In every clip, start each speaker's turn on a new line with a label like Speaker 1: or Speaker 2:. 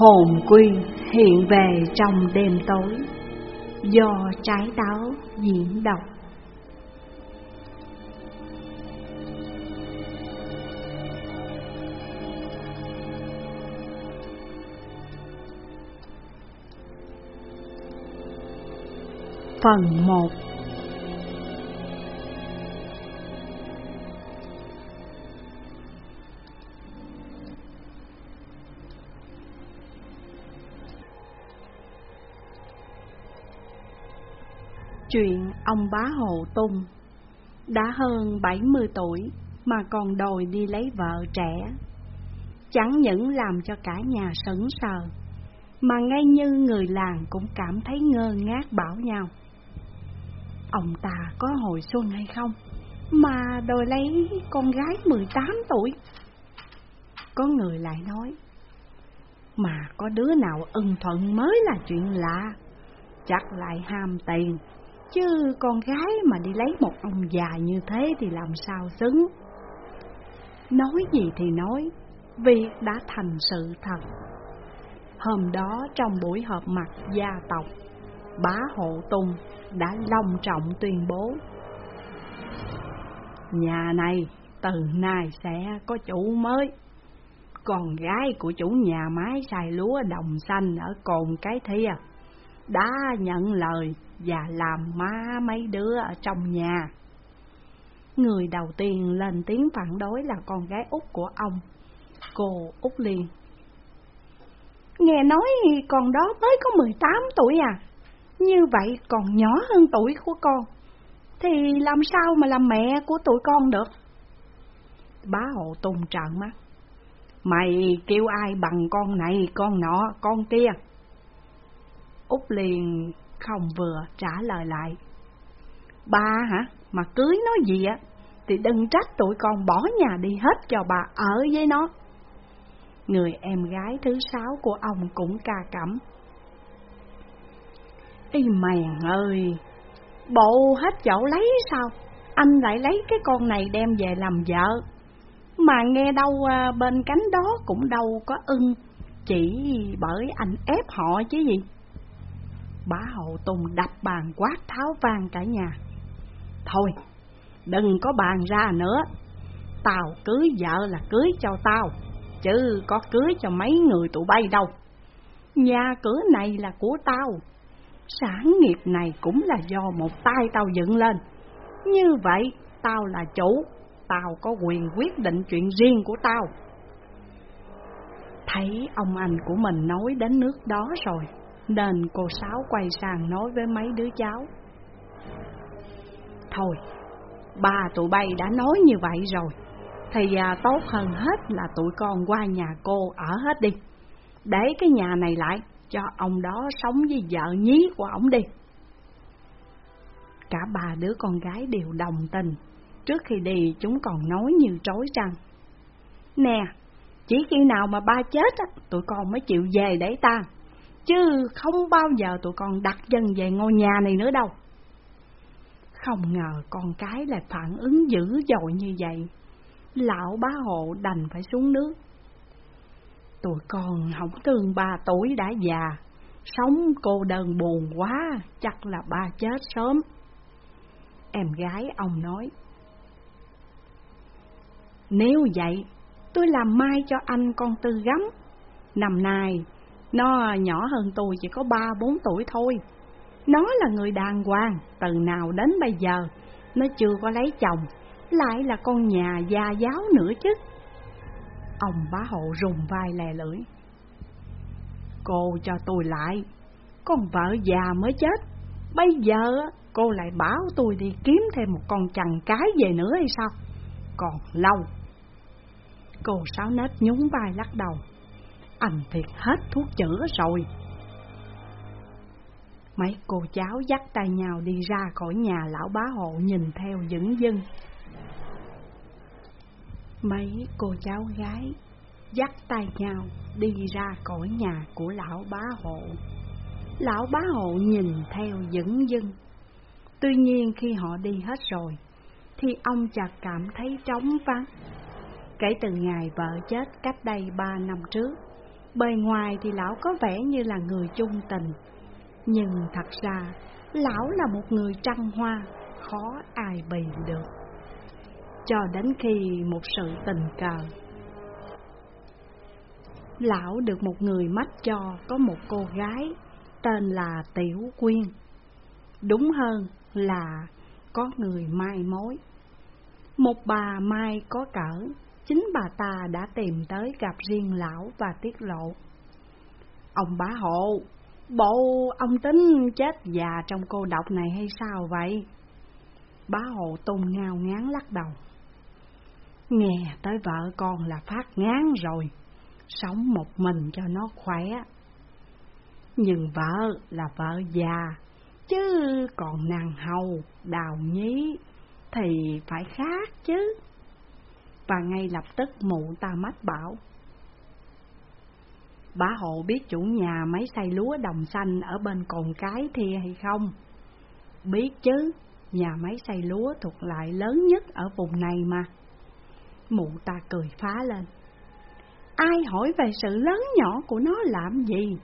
Speaker 1: Hồn quy hiện về trong đêm tối Do trái táo diễn đọc Phần một. Chuyện ông bá hộ Tung Đã hơn 70 tuổi mà còn đòi đi lấy vợ trẻ. Chẳng những làm cho cả nhà sững sờ, Mà ngay như người làng cũng cảm thấy ngơ ngác bảo nhau. Ông ta có hồi xuân hay không? Mà đòi lấy con gái 18 tuổi. Có người lại nói, Mà có đứa nào ưng thuận mới là chuyện lạ. Chắc lại ham tiền Chứ con gái mà đi lấy một ông già như thế thì làm sao xứng? Nói gì thì nói, Việc đã thành sự thật. Hôm đó trong buổi họp mặt gia tộc, Bá Hộ Tùng đã long trọng tuyên bố. Nhà này từ nay sẽ có chủ mới. Con gái của chủ nhà mái xài lúa đồng xanh ở cồn cái thia. Đã nhận lời và làm má mấy đứa ở trong nhà. Người đầu tiên lên tiếng phản đối là con gái út của ông, cô Út Liên. Nghe nói con đó mới có 18 tuổi à, như vậy còn nhỏ hơn tuổi của con, thì làm sao mà làm mẹ của tụi con được? Bá hộ tùng trợn mắt. Mày kêu ai bằng con này, con nọ, con kia? Út liền không vừa trả lời lại. Ba hả? Mà cưới nó gì á? Thì đừng trách tụi con bỏ nhà đi hết cho bà ở với nó. Người em gái thứ sáu của ông cũng ca cẩm. Ý mèn ơi, bộ hết chỗ lấy sao? Anh lại lấy cái con này đem về làm vợ. Mà nghe đâu à, bên cánh đó cũng đâu có ưng, chỉ bởi anh ép họ chứ gì. Bá hậu Tùng đập bàn quát tháo vang cả nhà. Thôi, đừng có bàn ra nữa. Tao cưới vợ là cưới cho tao, chứ có cưới cho mấy người tụi bay đâu. Nhà cửa này là của tao, sản nghiệp này cũng là do một tay tao dựng lên. Như vậy, tao là chủ, tao có quyền quyết định chuyện riêng của tao. Thấy ông anh của mình nói đến nước đó rồi, nên cô Sáu quay sang nói với mấy đứa cháu. Thôi, ba tụi bay đã nói như vậy rồi Thì à, tốt hơn hết là tụi con qua nhà cô ở hết đi. Để cái nhà này lại cho ông đó sống với vợ nhí của ông đi. Cả ba đứa con gái đều đồng tình Trước khi đi chúng còn nói như trối trăng Nè, chỉ khi nào mà ba chết tụi con mới chịu về để ta chứ không bao giờ tụi con đặt chân về ngôi nhà này nữa đâu. Không ngờ con cái lại phản ứng dữ dội như vậy, lão bá hộ đành phải xuống nước. Tụi con không thương ba tuổi đã già, sống cô đơn buồn quá, chắc là ba chết sớm. Em gái ông nói, Nếu vậy, tôi làm mai cho anh con tư gấm, Năm nay nó nhỏ hơn tôi chỉ có ba bốn tuổi thôi. Nó là người đàng hoàng, từ nào đến bây giờ, nó chưa có lấy chồng, lại là con nhà gia giáo nữa chứ. Ông bá hộ rùng vai lè lưỡi. Cô cho tôi lại, con vợ già mới chết, bây giờ cô lại bảo tôi đi kiếm thêm một con chằn cái về nữa hay sao? Còn lâu. Cô sáu nết nhún vai lắc đầu. Anh thiệt hết thuốc chữa rồi. Mấy cô cháu dắt tay nhau đi ra khỏi nhà lão bá hộ nhìn theo dững dưng. Mấy cô cháu gái dắt tay nhau đi ra khỏi nhà của lão bá hộ. Lão bá hộ nhìn theo dững dưng. Tuy nhiên khi họ đi hết rồi, Thì ông chợt cảm thấy trống vắng. Kể từ ngày vợ chết cách đây ba năm trước Bề ngoài thì lão có vẻ như là người trung tình, nhưng thật ra lão là một người trăng hoa, khó ai bì được. Cho đến khi một sự tình cờ, lão được một người mách cho có một cô gái tên là Tiểu Quyên. Đúng hơn là có người mai mối. Một bà mai có cỡ, chính bà ta đã tìm tới gặp riêng lão và tiết lộ. Ông bá hộ, bộ ông tính chết già trong cô độc này hay sao vậy? Bá hộ tôn ngao ngán lắc đầu. Nghe tới vợ con là phát ngán rồi, sống một mình cho nó khỏe. Nhưng vợ là vợ già, chứ còn nàng hầu, đào nhí thì phải khác chứ. Và ngay lập tức mụ ta mách bảo. Bá hộ biết chủ nhà máy xay lúa đồng xanh ở bên cồn cái thia hay không? Biết chứ, nhà máy xay lúa thuộc lại lớn nhất ở vùng này mà. Mụ ta cười phá lên. Ai hỏi về sự lớn nhỏ của nó làm gì?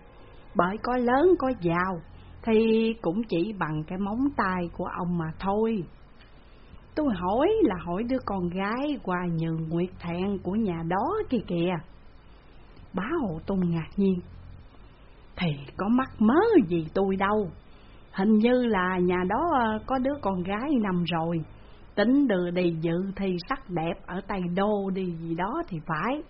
Speaker 1: Bởi có lớn có giàu thì cũng chỉ bằng cái móng tay của ông mà thôi. Tôi hỏi là hỏi đứa con gái qua nhường nguyệt thẹn của nhà đó kìa kìa. Bá hộ tung ngạc nhiên. Thì có mắc mớ gì tôi đâu. Hình như là nhà đó à, có đứa con gái nằm rồi. Tính đưa đi dự thi sắc đẹp ở Tây Đô đi gì đó thì phải.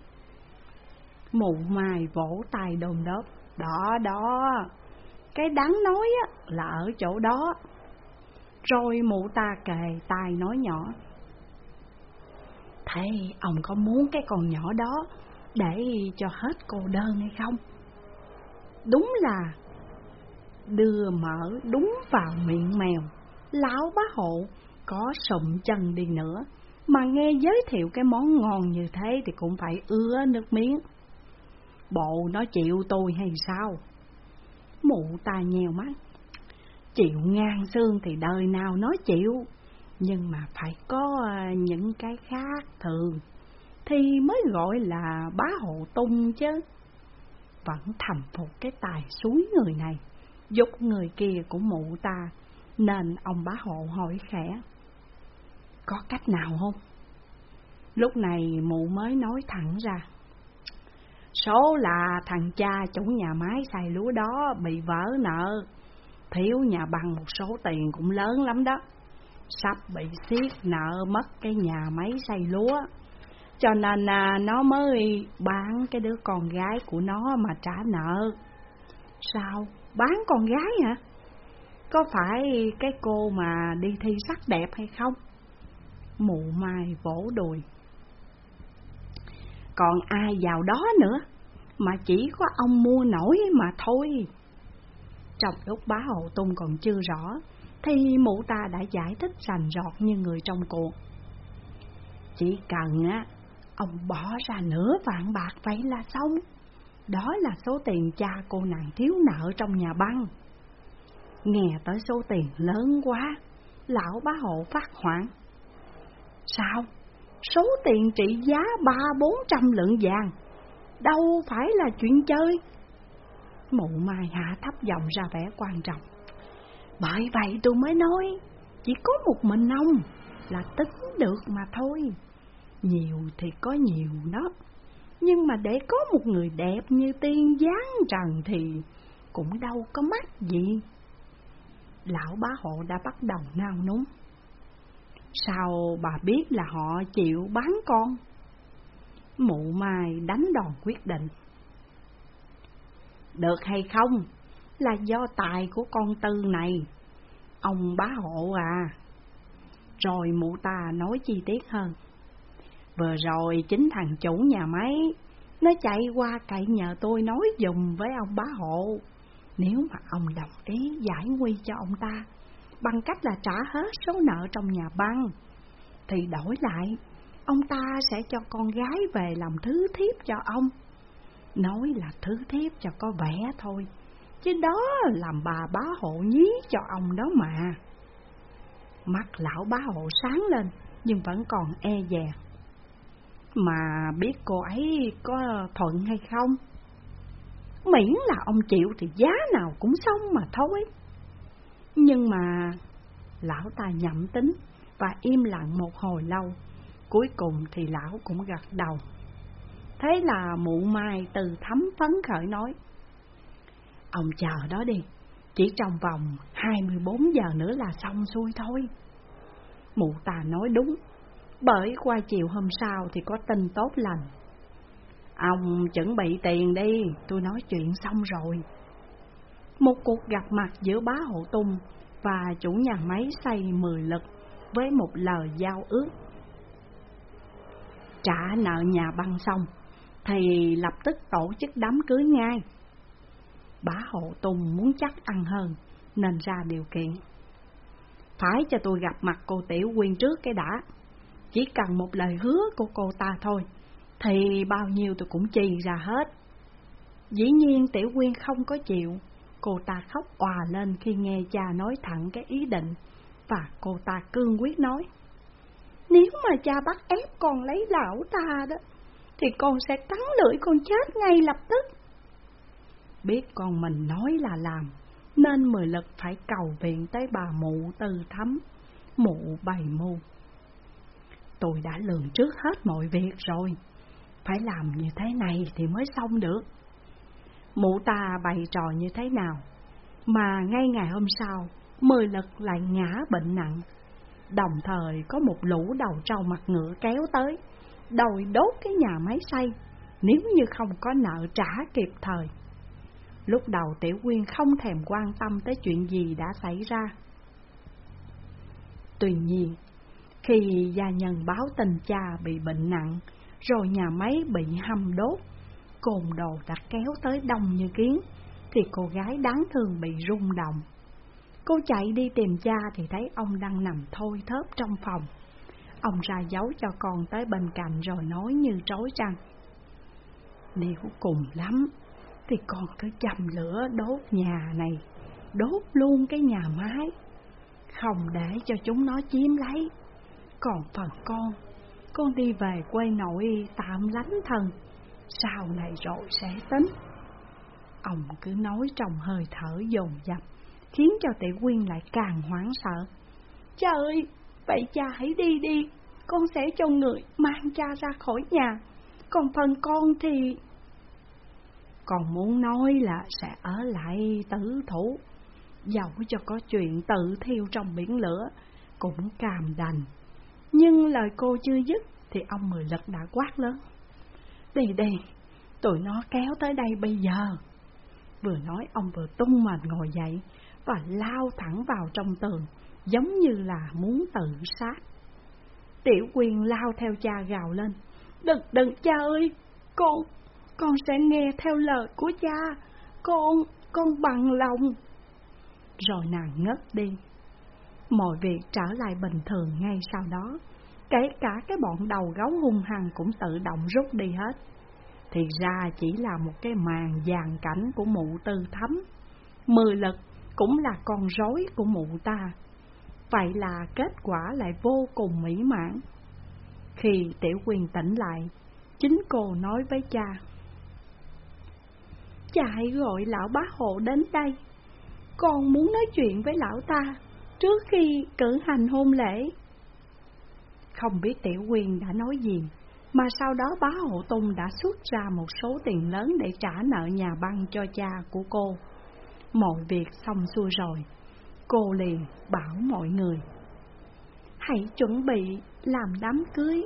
Speaker 1: Mụ mài vỗ tay đồn đớp. Đó đó, cái đáng nói là ở chỗ đó. Rồi mụ ta kề tai nói nhỏ. Thế ông có muốn cái con nhỏ đó để cho hết cô đơn hay không? Đúng là đưa mỡ đúng vào miệng mèo, lão bá hộ có sụm chân đi nữa, mà nghe giới thiệu cái món ngon như thế thì cũng phải ưa nước miếng. Bộ nó chịu tôi hay sao? Mụ ta nhèo mắt. Chịu ngang xương thì đời nào nói chịu, nhưng mà phải có à, những cái khác thường, thì mới gọi là bá hộ tung chứ. Vẫn thầm phục cái tài suối người này, dục người kia của mụ ta, nên ông bá hộ hỏi khẽ. Có cách nào không? Lúc này mụ mới nói thẳng ra. Số là thằng cha chủ nhà máy xài lúa đó bị vỡ nợ, thiếu nhà bằng một số tiền cũng lớn lắm đó. Sắp bị xiết nợ mất cái nhà máy xây lúa. Cho nên à, nó mới bán cái đứa con gái của nó mà trả nợ. Sao? Bán con gái hả? Có phải cái cô mà đi thi sắc đẹp hay không? Mụ mai vỗ đùi. Còn ai vào đó nữa? mà chỉ có ông mua nổi mà thôi. Trong lúc bá Hậu tung còn chưa rõ, thì mụ ta đã giải thích rành rọt như người trong cuộc. Chỉ cần á, ông bỏ ra nửa vạn bạc vậy là xong. Đó là số tiền cha cô nàng thiếu nợ trong nhà băng. Nghe tới số tiền lớn quá, lão bá hộ phát hoảng. Sao? Số tiền trị giá ba bốn trăm lượng vàng đâu phải là chuyện chơi. Mụ mai hạ thấp giọng ra vẻ quan trọng. Bởi vậy tôi mới nói, chỉ có một mình ông là tính được mà thôi. Nhiều thì có nhiều đó, nhưng mà để có một người đẹp như tiên giáng trần thì cũng đâu có mắc gì. Lão bá hộ đã bắt đầu nao núng. Sao bà biết là họ chịu bán con? Mụ mai đánh đòn quyết định. Được hay không là do tài của con tư này, ông bá hộ à. Rồi mụ ta nói chi tiết hơn. Vừa rồi chính thằng chủ nhà máy, nó chạy qua cậy nhờ tôi nói dùm với ông bá hộ. Nếu mà ông đồng ý giải nguy cho ông ta, bằng cách là trả hết số nợ trong nhà băng, thì đổi lại ông ta sẽ cho con gái về làm thứ thiếp cho ông. Nói là thứ thiếp cho có vẻ thôi, chứ đó làm bà bá hộ nhí cho ông đó mà. Mắt lão bá hộ sáng lên, nhưng vẫn còn e dè. Mà biết cô ấy có thuận hay không? Miễn là ông chịu thì giá nào cũng xong mà thôi. Nhưng mà lão ta nhậm tính và im lặng một hồi lâu. Cuối cùng thì lão cũng gật đầu. Thế là mụ mai từ thấm phấn khởi nói. Ông chờ đó đi, chỉ trong vòng 24 giờ nữa là xong xuôi thôi. Mụ ta nói đúng, bởi qua chiều hôm sau thì có tin tốt lành. Ông chuẩn bị tiền đi, tôi nói chuyện xong rồi. Một cuộc gặp mặt giữa bá hộ tung và chủ nhà máy xây 10 lực với một lời giao ước. Trả nợ nhà băng xong, thì lập tức tổ chức đám cưới ngay. Bá hộ Tùng muốn chắc ăn hơn, nên ra điều kiện. Phải cho tôi gặp mặt cô Tiểu Quyên trước cái đã. Chỉ cần một lời hứa của cô ta thôi, thì bao nhiêu tôi cũng chi ra hết. Dĩ nhiên Tiểu Quyên không có chịu, cô ta khóc òa lên khi nghe cha nói thẳng cái ý định, và cô ta cương quyết nói. Nếu mà cha bắt ép con lấy lão ta đó, thì con sẽ cắn lưỡi con chết ngay lập tức. Biết con mình nói là làm, nên mười lực phải cầu viện tới bà mụ từ thấm, mụ bày mưu. Tôi đã lường trước hết mọi việc rồi, phải làm như thế này thì mới xong được. Mụ ta bày trò như thế nào, mà ngay ngày hôm sau, mười lực lại ngã bệnh nặng. Đồng thời có một lũ đầu trâu mặt ngựa kéo tới, đòi đốt cái nhà máy xây, nếu như không có nợ trả kịp thời. Lúc đầu Tiểu Quyên không thèm quan tâm tới chuyện gì đã xảy ra. Tuy nhiên, khi gia nhân báo tình cha bị bệnh nặng, rồi nhà máy bị hâm đốt, cồn đồ đã kéo tới đông như kiến, thì cô gái đáng thương bị rung động. Cô chạy đi tìm cha thì thấy ông đang nằm thôi thớp trong phòng. Ông ra dấu cho con tới bên cạnh rồi nói như trối trăng. Nếu cùng lắm, thì con cứ châm lửa đốt nhà này, đốt luôn cái nhà mái, không để cho chúng nó chiếm lấy. Còn phần con, con đi về quê nội tạm lánh thần, sau này rồi sẽ tính. Ông cứ nói trong hơi thở dồn dập, khiến cho tiểu quyên lại càng hoảng sợ. Trời! ơi, vậy cha hãy đi đi, con sẽ cho người mang cha ra khỏi nhà, còn phần con thì... Còn muốn nói là sẽ ở lại tử thủ, dẫu cho có chuyện tự thiêu trong biển lửa, cũng càm đành. Nhưng lời cô chưa dứt thì ông Mười Lực đã quát lớn. Đi đi, tụi nó kéo tới đây bây giờ. Vừa nói ông vừa tung mình ngồi dậy và lao thẳng vào trong tường, giống như là muốn tự sát. Tiểu quyền lao theo cha gào lên. Đừng, đừng cha ơi, con, con sẽ nghe theo lời của cha, con, con bằng lòng. Rồi nàng ngất đi. Mọi việc trở lại bình thường ngay sau đó, kể cả cái bọn đầu gấu hung hăng cũng tự động rút đi hết. Thì ra chỉ là một cái màn dàn cảnh của mụ tư thấm. Mười lực cũng là con rối của mụ ta. Vậy là kết quả lại vô cùng mỹ mãn. Khi tiểu quyền tỉnh lại, chính cô nói với cha. Cha hãy gọi lão bá hộ đến đây. Con muốn nói chuyện với lão ta trước khi cử hành hôn lễ. Không biết tiểu quyền đã nói gì, mà sau đó bá hộ tung đã xuất ra một số tiền lớn để trả nợ nhà băng cho cha của cô. Mọi việc xong xuôi rồi, Cô liền bảo mọi người. Hãy chuẩn bị làm đám cưới.